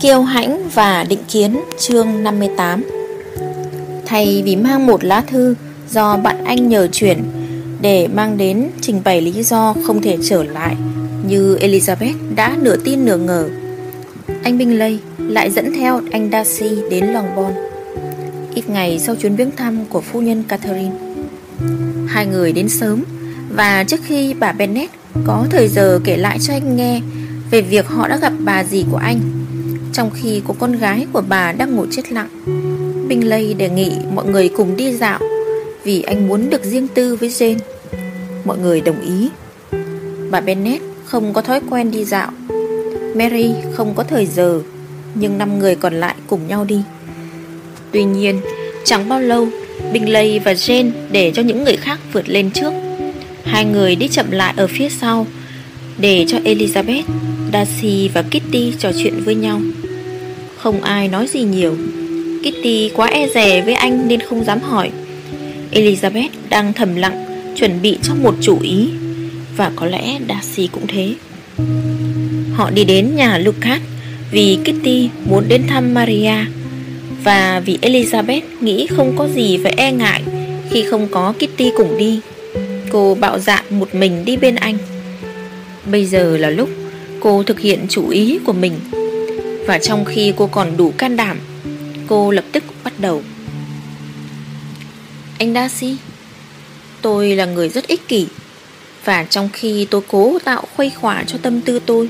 Kiêu hãnh và định kiến, chương 58 Thay vì mang một lá thư do bạn anh nhờ chuyển để mang đến trình bày lý do không thể trở lại, như Elizabeth đã nửa tin nửa ngờ. Anh Bingley lại dẫn theo anh Darcy đến Longbourn ít ngày sau chuyến viếng thăm của phu nhân Catherine. Hai người đến sớm và trước khi bà Bennet có thời giờ kể lại cho anh nghe về việc họ đã gặp bà dì của anh trong khi cô con gái của bà đang ngủ chết lặng. bình lây đề nghị mọi người cùng đi dạo vì anh muốn được riêng tư với Jane. Mọi người đồng ý. Bà Bennett không có thói quen đi dạo. Mary không có thời giờ, nhưng năm người còn lại cùng nhau đi. Tuy nhiên, chẳng bao lâu, bình lây và Jane để cho những người khác vượt lên trước. Hai người đi chậm lại ở phía sau để cho Elizabeth, Darcy và Kitty trò chuyện với nhau. Không ai nói gì nhiều. Kitty quá e dè với anh nên không dám hỏi. Elizabeth đang thầm lặng, chuẩn bị cho một chủ ý và có lẽ Darcy cũng thế. Họ đi đến nhà Lucas vì Kitty muốn đến thăm Maria và vì Elizabeth nghĩ không có gì phải e ngại khi không có Kitty cùng đi. Cô bạo dạn một mình đi bên anh. Bây giờ là lúc cô thực hiện chủ ý của mình. Và trong khi cô còn đủ can đảm, cô lập tức bắt đầu. Anh Darcy, tôi là người rất ích kỷ và trong khi tôi cố tạo khuây khỏa cho tâm tư tôi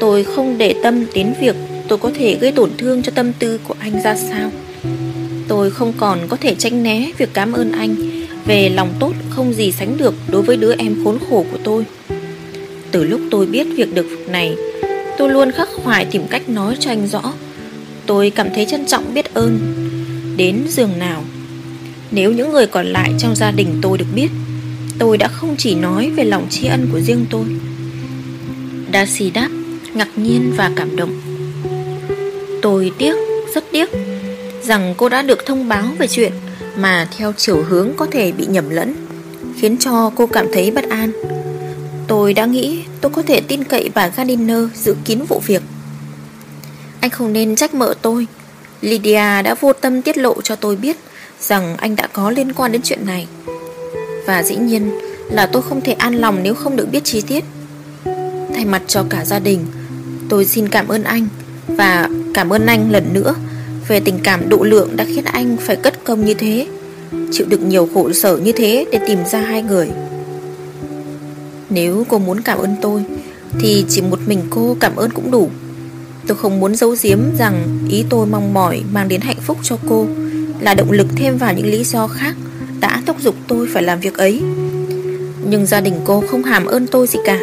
Tôi không để tâm đến việc tôi có thể gây tổn thương cho tâm tư của anh ra sao Tôi không còn có thể tránh né việc cảm ơn anh Về lòng tốt không gì sánh được đối với đứa em khốn khổ của tôi Từ lúc tôi biết việc được này Tôi luôn khắc khoải tìm cách nói cho anh rõ. Tôi cảm thấy trân trọng biết ơn. Đến giường nào Nếu những người còn lại trong gia đình tôi được biết Tôi đã không chỉ nói về lòng tri ân của riêng tôi. Darcy đáp ngạc nhiên và cảm động. Tôi tiếc, rất tiếc Rằng cô đã được thông báo về chuyện Mà theo chiều hướng có thể bị nhầm lẫn Khiến cho cô cảm thấy bất an. Tôi đã nghĩ tôi có thể tin cậy bà Gardiner giữ kín vụ việc. Anh không nên trách mợ tôi. Lydia đã vô tâm tiết lộ cho tôi biết Rằng anh đã có liên quan đến chuyện này. Và dĩ nhiên là tôi không thể an lòng nếu không được biết chi tiết. Thay mặt cho cả gia đình, Tôi xin cảm ơn anh Và cảm ơn anh lần nữa Về tình cảm độ lượng đã khiến anh phải cất công như thế, Chịu được nhiều khổ sở như thế Để tìm ra hai người. Nếu cô muốn cảm ơn tôi, Thì chỉ một mình cô cảm ơn cũng đủ. Tôi không muốn giấu giếm rằng Ý tôi mong mỏi mang đến hạnh phúc cho cô, Là động lực thêm vào những lý do khác Đã thúc giục tôi phải làm việc ấy. Nhưng gia đình cô không hàm ơn tôi gì cả.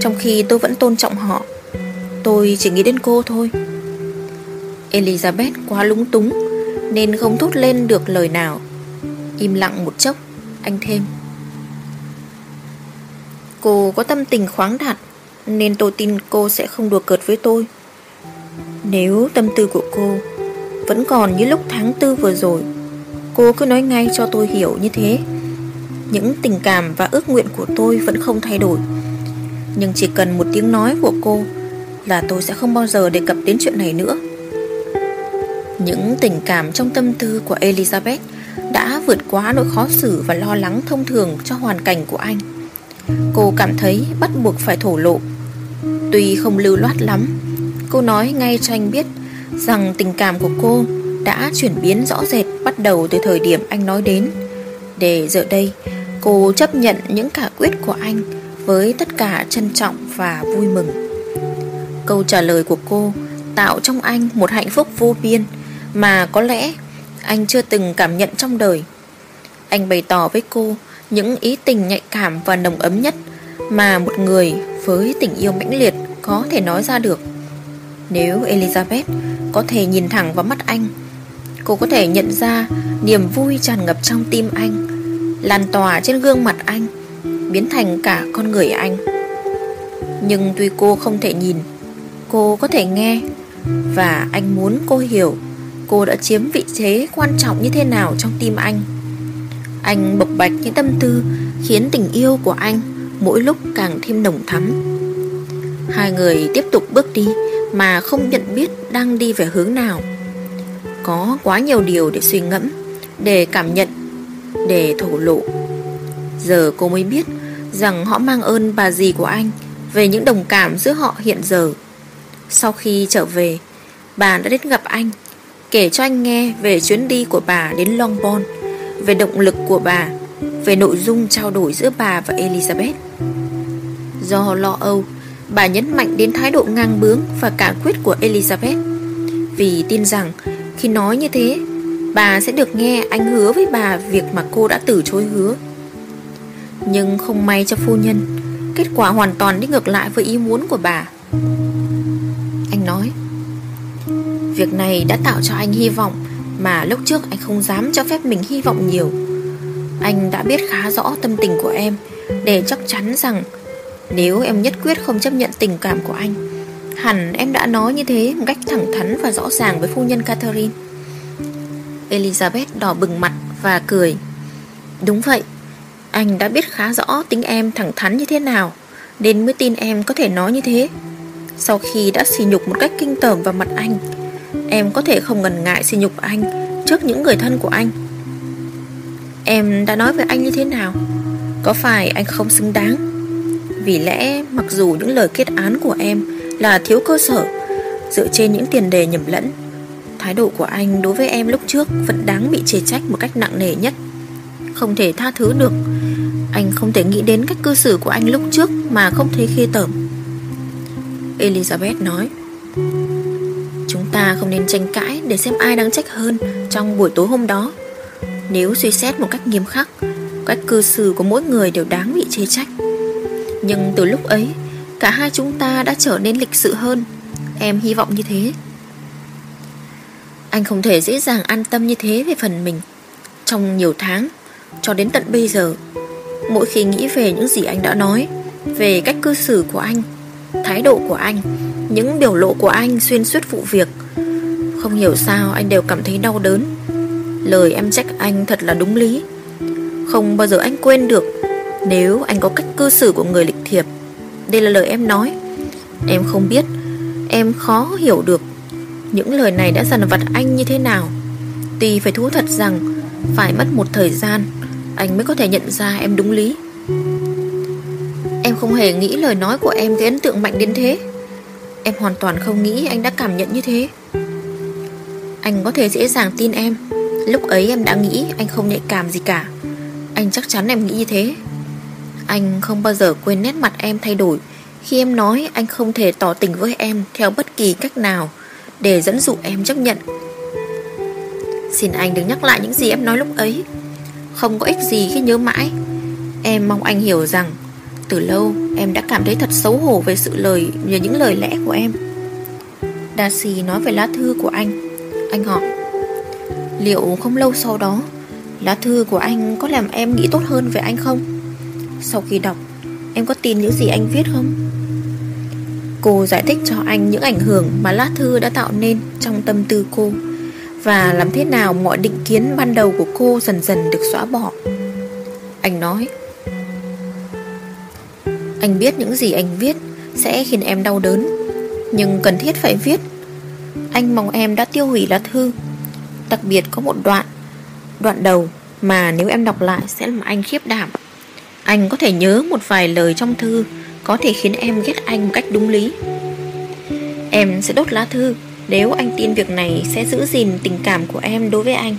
Trong khi tôi vẫn tôn trọng họ, Tôi chỉ nghĩ đến cô thôi. Elizabeth quá lúng túng, Nên không thốt lên được lời nào. Im lặng một chốc, Anh thêm. Cô có tâm tình khoáng đạt, Nên tôi tin cô sẽ không đùa cợt với tôi Nếu tâm tư của cô Vẫn còn như lúc tháng tư vừa rồi, Cô cứ nói ngay cho tôi hiểu như thế Những tình cảm và ước nguyện của tôi vẫn không thay đổi, Nhưng chỉ cần một tiếng nói của cô là tôi sẽ không bao giờ đề cập đến chuyện này nữa. Những tình cảm trong tâm tư của Elizabeth đã vượt quá nỗi khó xử và lo lắng thông thường cho hoàn cảnh của anh. Cô cảm thấy bắt buộc phải thổ lộ. Tuy không lưu loát lắm, cô nói ngay cho anh biết rằng tình cảm của cô đã chuyển biến rõ rệt bắt đầu từ thời điểm anh nói đến. Để giờ đây, cô chấp nhận những cả quyết của anh với tất cả trân trọng và vui mừng. Câu trả lời của cô tạo trong anh một hạnh phúc vô biên mà có lẽ anh chưa từng cảm nhận trong đời. Anh bày tỏ với cô những ý tình nhạy cảm và nồng ấm nhất mà một người với tình yêu mãnh liệt có thể nói ra được. Nếu Elizabeth có thể nhìn thẳng vào mắt anh, cô có thể nhận ra niềm vui tràn ngập trong tim anh, lan tỏa trên gương mặt anh, biến thành cả con người anh. Nhưng tuy cô không thể nhìn, cô có thể nghe Và anh muốn cô hiểu Cô đã chiếm vị thế quan trọng như thế nào trong tim anh anh bộc bạch những tâm tư, Khiến tình yêu của anh Mỗi lúc càng thêm nồng thắm. Hai người tiếp tục bước đi Mà không nhận biết đang đi về hướng nào. Có quá nhiều điều để suy ngẫm, Để cảm nhận, Để thổ lộ. Giờ cô mới biết Rằng họ mang ơn bà dì của anh Về những đồng cảm giữa họ hiện giờ. Sau khi trở về, Bà đã đến gặp anh, Kể cho anh nghe về chuyến đi của bà đến Longbourn. Về động lực của bà, Về nội dung trao đổi giữa bà và Elizabeth. Do lo âu, Bà nhấn mạnh đến thái độ ngang bướng Và cả quyết của Elizabeth. Vì tin rằng, khi nói như thế, Bà sẽ được nghe anh hứa với bà Việc mà cô đã từ chối hứa. Nhưng không may cho phu nhân, Kết quả hoàn toàn đi ngược lại với ý muốn của bà. Anh nói, Việc này đã tạo cho anh hy vọng mà lúc trước anh không dám cho phép mình hy vọng nhiều. Anh đã biết khá rõ tâm tình của em, Để chắc chắn rằng Nếu em nhất quyết không chấp nhận tình cảm của anh, Hẳn em đã nói như thế Một cách thẳng thắn và rõ ràng với phu nhân Catherine. Elizabeth đỏ bừng mặt và cười. Đúng vậy, Anh đã biết khá rõ tính em thẳng thắn như thế nào, Nên mới tin em có thể nói như thế. Sau khi đã xì nhục một cách kinh tởm vào mặt anh Em có thể không ngần ngại xin nhục anh Trước những người thân của anh. Em đã nói với anh như thế nào? Có phải anh không xứng đáng? Vì lẽ mặc dù những lời kết án của em Là thiếu cơ sở, Dựa trên những tiền đề nhầm lẫn, Thái độ của anh đối với em lúc trước Vẫn đáng bị chê trách một cách nặng nề nhất. Không thể tha thứ được. Anh không thể nghĩ đến cách cư xử của anh lúc trước Mà không thấy khê tởm. Elizabeth nói ta không nên tranh cãi Để xem ai đáng trách hơn Trong buổi tối hôm đó. Nếu suy xét một cách nghiêm khắc, Cách cư xử của mỗi người đều đáng bị chê trách. Nhưng từ lúc ấy, Cả hai chúng ta đã trở nên lịch sự hơn. Em hy vọng như thế. Anh không thể dễ dàng an tâm như thế về phần mình. Trong nhiều tháng, Cho đến tận bây giờ, Mỗi khi nghĩ về những gì anh đã nói, Về cách cư xử của anh, Thái độ của anh, Những biểu lộ của anh xuyên suốt vụ việc không hiểu sao anh đều cảm thấy đau đớn. Lời em trách anh thật là đúng lý. Không bao giờ anh quên được, Nếu anh có cách cư xử của người lịch thiệp. Đây là lời em nói. Em không biết, Em khó hiểu được những lời này đã dằn vặt anh như thế nào. Tuy phải thú thật rằng Phải mất một thời gian, Anh mới có thể nhận ra em đúng lý. Em không hề nghĩ lời nói của em gây ấn tượng mạnh đến thế. Em hoàn toàn không nghĩ anh đã cảm nhận như thế. Anh có thể dễ dàng tin em. Lúc ấy em đã nghĩ anh không nhạy cảm gì cả. Anh chắc chắn em nghĩ như thế. Anh không bao giờ quên nét mặt em thay đổi. Khi em nói, anh không thể tỏ tình với em Theo bất kỳ cách nào để dẫn dụ em chấp nhận. Xin anh đừng nhắc lại những gì em nói lúc ấy. Không có ích gì khi nhớ mãi. Em mong anh hiểu rằng, Từ lâu em đã cảm thấy thật xấu hổ Về sự lời, về những lời lẽ của em. Darcy nói về lá thư của anh. Anh hỏi, Liệu không lâu sau đó, Lá thư của anh có làm em nghĩ tốt hơn về anh không Sau khi đọc, Em có tin những gì anh viết không Cô giải thích cho anh những ảnh hưởng mà lá thư đã tạo nên trong tâm tư cô và làm thế nào mọi định kiến ban đầu của cô dần dần được xóa bỏ. Anh nói, Anh biết những gì anh viết sẽ khiến em đau đớn, nhưng cần thiết phải viết. Anh mong em đã tiêu hủy lá thư. Đặc biệt có một đoạn Đoạn đầu mà nếu em đọc lại sẽ làm anh khiếp đảm. Anh có thể nhớ một vài lời trong thư, có thể khiến em ghét anh một cách đúng lý. Em sẽ đốt lá thư, Nếu anh tin việc này sẽ giữ gìn tình cảm của em đối với anh.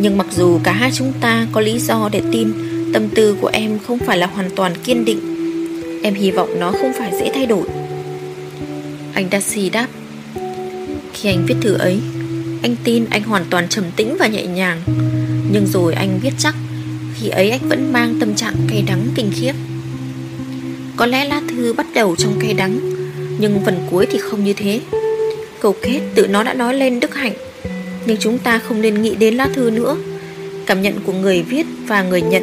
Nhưng mặc dù cả hai chúng ta có lý do để tin, Tâm tư của em không phải là hoàn toàn kiên định, Em hy vọng nó không phải dễ thay đổi. Anh Darcy đáp khi anh viết thư ấy. Anh tin anh hoàn toàn trầm tĩnh và nhẹ nhàng. Nhưng rồi anh biết chắc, Khi ấy anh vẫn mang tâm trạng cay đắng kinh khiếp. Có lẽ lá thư bắt đầu trong cay đắng, Nhưng phần cuối thì không như thế. Cầu kết tự nó đã nói lên đức hạnh, Nhưng chúng ta không nên nghĩ đến lá thư nữa. Cảm nhận của người viết và người nhận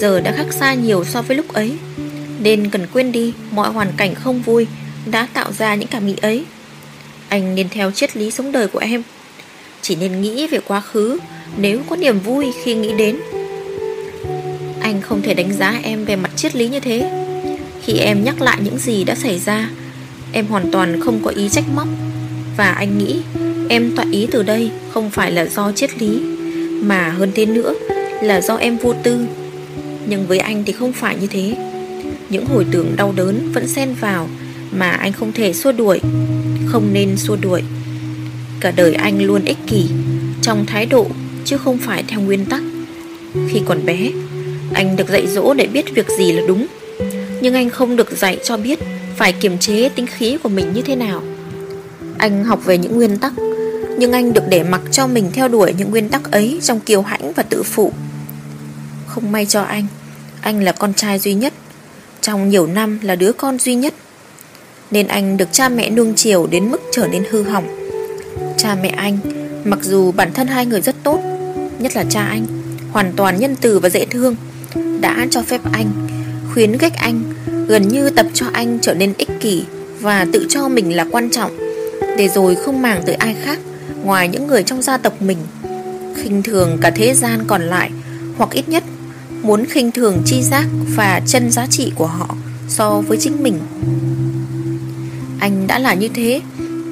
Giờ đã khác xa nhiều so với lúc ấy. Nên cần quên đi, Mọi hoàn cảnh không vui Đã tạo ra những cảm nghĩ ấy. Anh nên theo triết lý sống đời của em. Chỉ nên nghĩ về quá khứ, Nếu có niềm vui khi nghĩ đến. Anh không thể đánh giá em về mặt triết lý như thế. Khi em nhắc lại những gì đã xảy ra, Em hoàn toàn không có ý trách móc. Và anh nghĩ em tọa ý từ đây Không phải là do triết lý, Mà hơn thế nữa là do em vô tư. Nhưng với anh thì không phải như thế. Những hồi tưởng đau đớn vẫn xen vào Mà anh không thể xua đuổi. Không nên xua đuổi. Cả đời anh luôn ích kỷ, Trong thái độ, chứ không phải theo nguyên tắc. Khi còn bé, Anh được dạy dỗ để biết việc gì là đúng. Nhưng anh không được dạy cho biết Phải kiềm chế tính khí của mình như thế nào. Anh học về những nguyên tắc, Nhưng anh được để mặc cho mình theo đuổi những nguyên tắc ấy Trong kiêu hãnh và tự phụ. Không may cho anh Anh là con trai duy nhất. Trong nhiều năm là đứa con duy nhất. Nên anh được cha mẹ nuông chiều đến mức trở nên hư hỏng. Cha mẹ anh, Mặc dù bản thân hai người rất tốt, Nhất là cha anh, Hoàn toàn nhân từ và dễ thương, Đã cho phép anh, Khuyến khích anh, Gần như tập cho anh trở nên ích kỷ Và tự cho mình là quan trọng, Để rồi không màng tới ai khác Ngoài những người trong gia tộc mình. Khinh thường cả thế gian còn lại, Hoặc ít nhất Muốn khinh thường chi giác Và chân giá trị của họ So với chính mình. Anh đã là như thế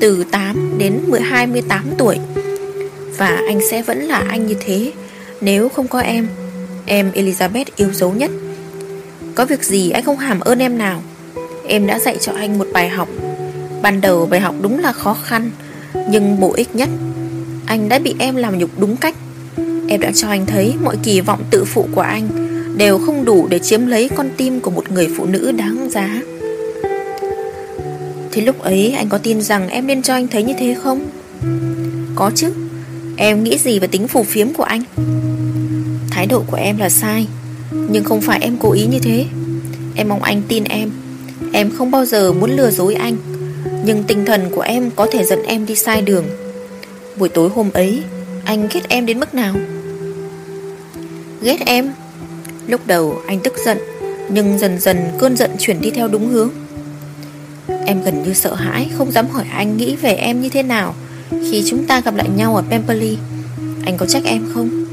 từ 8 đến 12 18 tuổi. Và anh sẽ vẫn là anh như thế nếu không có em. Em Elizabeth yêu dấu nhất. Có việc gì anh không hàm ơn em nào. Em đã dạy cho anh một bài học. Ban đầu bài học đúng là khó khăn, nhưng bổ ích nhất. Anh đã bị em làm nhục đúng cách. Em đã cho anh thấy mọi kỳ vọng tự phụ của anh đều không đủ để chiếm lấy con tim của một người phụ nữ đáng giá. Thế lúc ấy anh có tin rằng em nên cho anh thấy như thế không? Có chứ Em nghĩ gì về tính phù phiếm của anh? Thái độ của em là sai, Nhưng không phải em cố ý như thế Em mong anh tin em Em không bao giờ muốn lừa dối anh, Nhưng tinh thần của em có thể dẫn em đi sai đường Buổi tối hôm ấy, Anh ghét em đến mức nào? Ghét em Lúc đầu anh tức giận, Nhưng dần dần cơn giận chuyển đi theo đúng hướng Em gần như sợ hãi, Không dám hỏi anh nghĩ về em như thế nào Khi chúng ta gặp lại nhau ở Pemberley. Anh có trách em không?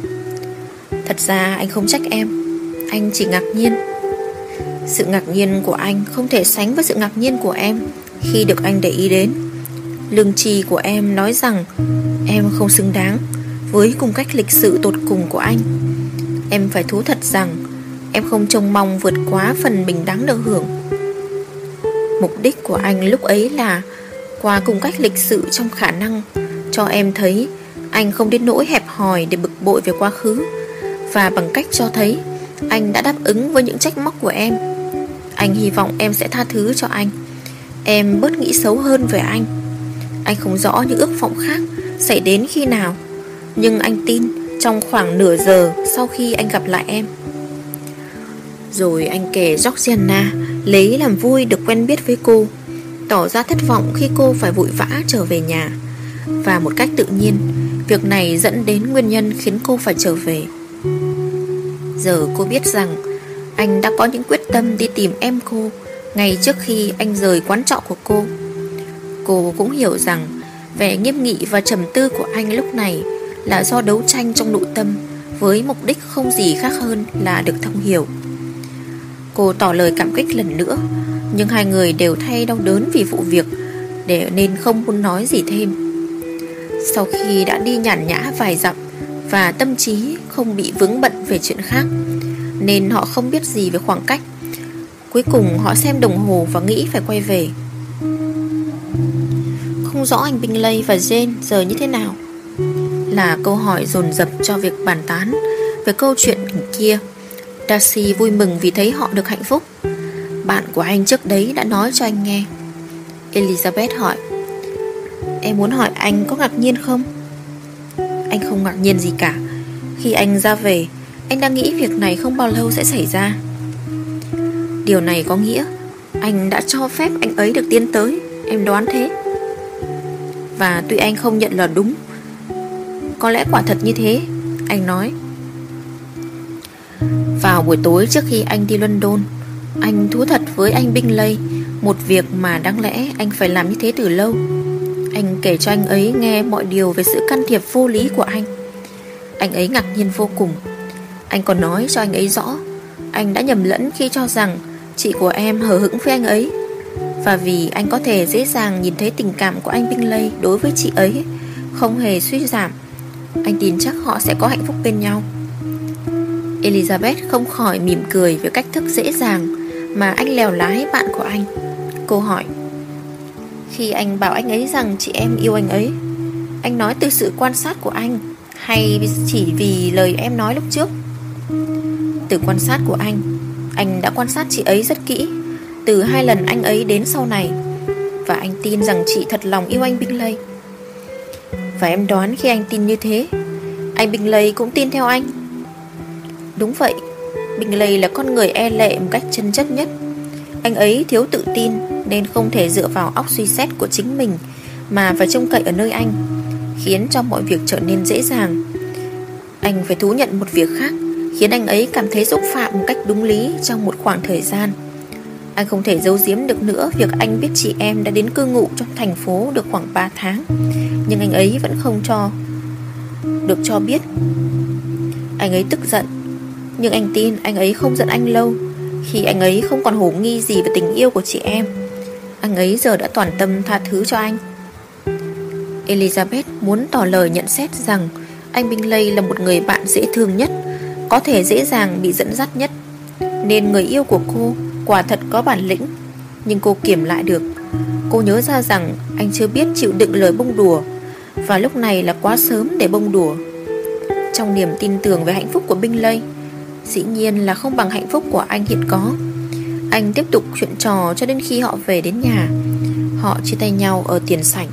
Thật ra anh không trách em. Anh chỉ ngạc nhiên. Sự ngạc nhiên của anh Không thể sánh với sự ngạc nhiên của em Khi được anh để ý đến. Lương trì của em nói rằng Em không xứng đáng Với cùng cách lịch sự tột cùng của anh. Em phải thú thật rằng Em không trông mong vượt quá phần bình đáng được hưởng. Mục đích của anh lúc ấy là Qua cùng cách lịch sự trong khả năng Cho em thấy Anh không đến nỗi hẹp hòi để bực bội về quá khứ. Và bằng cách cho thấy, Anh đã đáp ứng với những trách móc của em. Anh hy vọng em sẽ tha thứ cho anh. Em bớt nghĩ xấu hơn về anh. Anh không rõ những ước vọng khác Xảy đến khi nào. Nhưng anh tin Trong khoảng nửa giờ Sau khi anh gặp lại em. Rồi anh kể Georgiana Lấy làm vui được quen biết với cô, Tỏ ra thất vọng khi cô phải vội vã trở về nhà. Và một cách tự nhiên, Việc này dẫn đến nguyên nhân khiến cô phải trở về. Giờ cô biết rằng Anh đã có những quyết tâm đi tìm em cô Ngay trước khi anh rời quán trọ của cô. Cô cũng hiểu rằng Vẻ nghiêm nghị và trầm tư của anh lúc này Là do đấu tranh trong nội tâm Với mục đích không gì khác hơn là được thông hiểu. Cô tỏ lời cảm kích lần nữa. Nhưng hai người đều thay đau đớn vì vụ việc, Để nên không muốn nói gì thêm. Sau khi đã đi nhàn nhã vài dặm Và tâm trí không bị vướng bận về chuyện khác, Nên họ không biết gì về khoảng cách. Cuối cùng họ xem đồng hồ và nghĩ phải quay về. Không rõ anh binh lây và Jane giờ như thế nào Là câu hỏi dồn dập cho việc bàn tán Về câu chuyện kia. Darcy vui mừng vì thấy họ được hạnh phúc. Bạn của anh trước đấy đã nói cho anh nghe. Elizabeth hỏi, Em muốn hỏi anh có ngạc nhiên không? Anh không ngạc nhiên gì cả. Khi anh ra về, Anh đang nghĩ việc này không bao lâu sẽ xảy ra. Điều này có nghĩa Anh đã cho phép anh ấy được tiến tới. Em đoán thế. Và tuy anh không nhận là đúng, Có lẽ quả thật như thế, Anh nói vào buổi tối trước khi anh đi London. Anh thú thật với anh Bingley, Một việc mà đáng lẽ anh phải làm như thế từ lâu. Anh kể cho anh ấy nghe mọi điều về sự can thiệp vô lý của anh. Anh ấy ngạc nhiên vô cùng. Anh còn nói cho anh ấy rõ, Anh đã nhầm lẫn khi cho rằng Chị của em hờ hững với anh ấy. Và vì anh có thể dễ dàng nhìn thấy tình cảm của anh Bingley đối với chị ấy, Không hề suy giảm, Anh tin chắc họ sẽ có hạnh phúc bên nhau. Elizabeth không khỏi mỉm cười với cách thức dễ dàng Mà anh lèo lái bạn của anh. Cô hỏi, Khi anh bảo anh ấy rằng chị em yêu anh ấy, Anh nói từ sự quan sát của anh Hay chỉ vì lời em nói lúc trước? Từ quan sát của anh Anh đã quan sát chị ấy rất kỹ, Từ hai lần anh ấy đến sau này, Và anh tin rằng chị thật lòng yêu anh Bingley Và em đoán khi anh tin như thế, Anh Bingley cũng tin theo anh. Đúng vậy, Bình Lầy là con người e lệ một cách chân chất nhất. Anh ấy thiếu tự tin Nên không thể dựa vào óc suy xét của chính mình Mà phải trông cậy ở nơi anh, Khiến cho mọi việc trở nên dễ dàng. Anh phải thú nhận một việc khác, Khiến anh ấy cảm thấy xúc phạm một cách đúng lý Trong một khoảng thời gian. Anh không thể giấu giếm được nữa Việc anh biết chị em đã đến cư ngụ trong thành phố Được khoảng 3 tháng, Nhưng anh ấy vẫn không cho, Được cho biết. Anh ấy tức giận nhưng anh tin anh ấy không giận anh lâu, Khi anh ấy không còn hổ nghi gì về tình yêu của chị em. Anh ấy giờ đã toàn tâm tha thứ cho anh. Elizabeth muốn tỏ lời nhận xét rằng Anh Bingley là một người bạn dễ thương nhất, Có thể dễ dàng bị dẫn dắt nhất. Nên người yêu của cô quả thật có bản lĩnh, Nhưng cô kiểm lại được. Cô nhớ ra rằng anh chưa biết chịu đựng lời bông đùa, Và lúc này là quá sớm để bông đùa. Trong niềm tin tưởng về hạnh phúc của Bingley Dĩ nhiên là không bằng hạnh phúc của anh hiện có. Anh tiếp tục chuyện trò cho đến khi họ về đến nhà. Họ chia tay nhau ở tiền sảnh.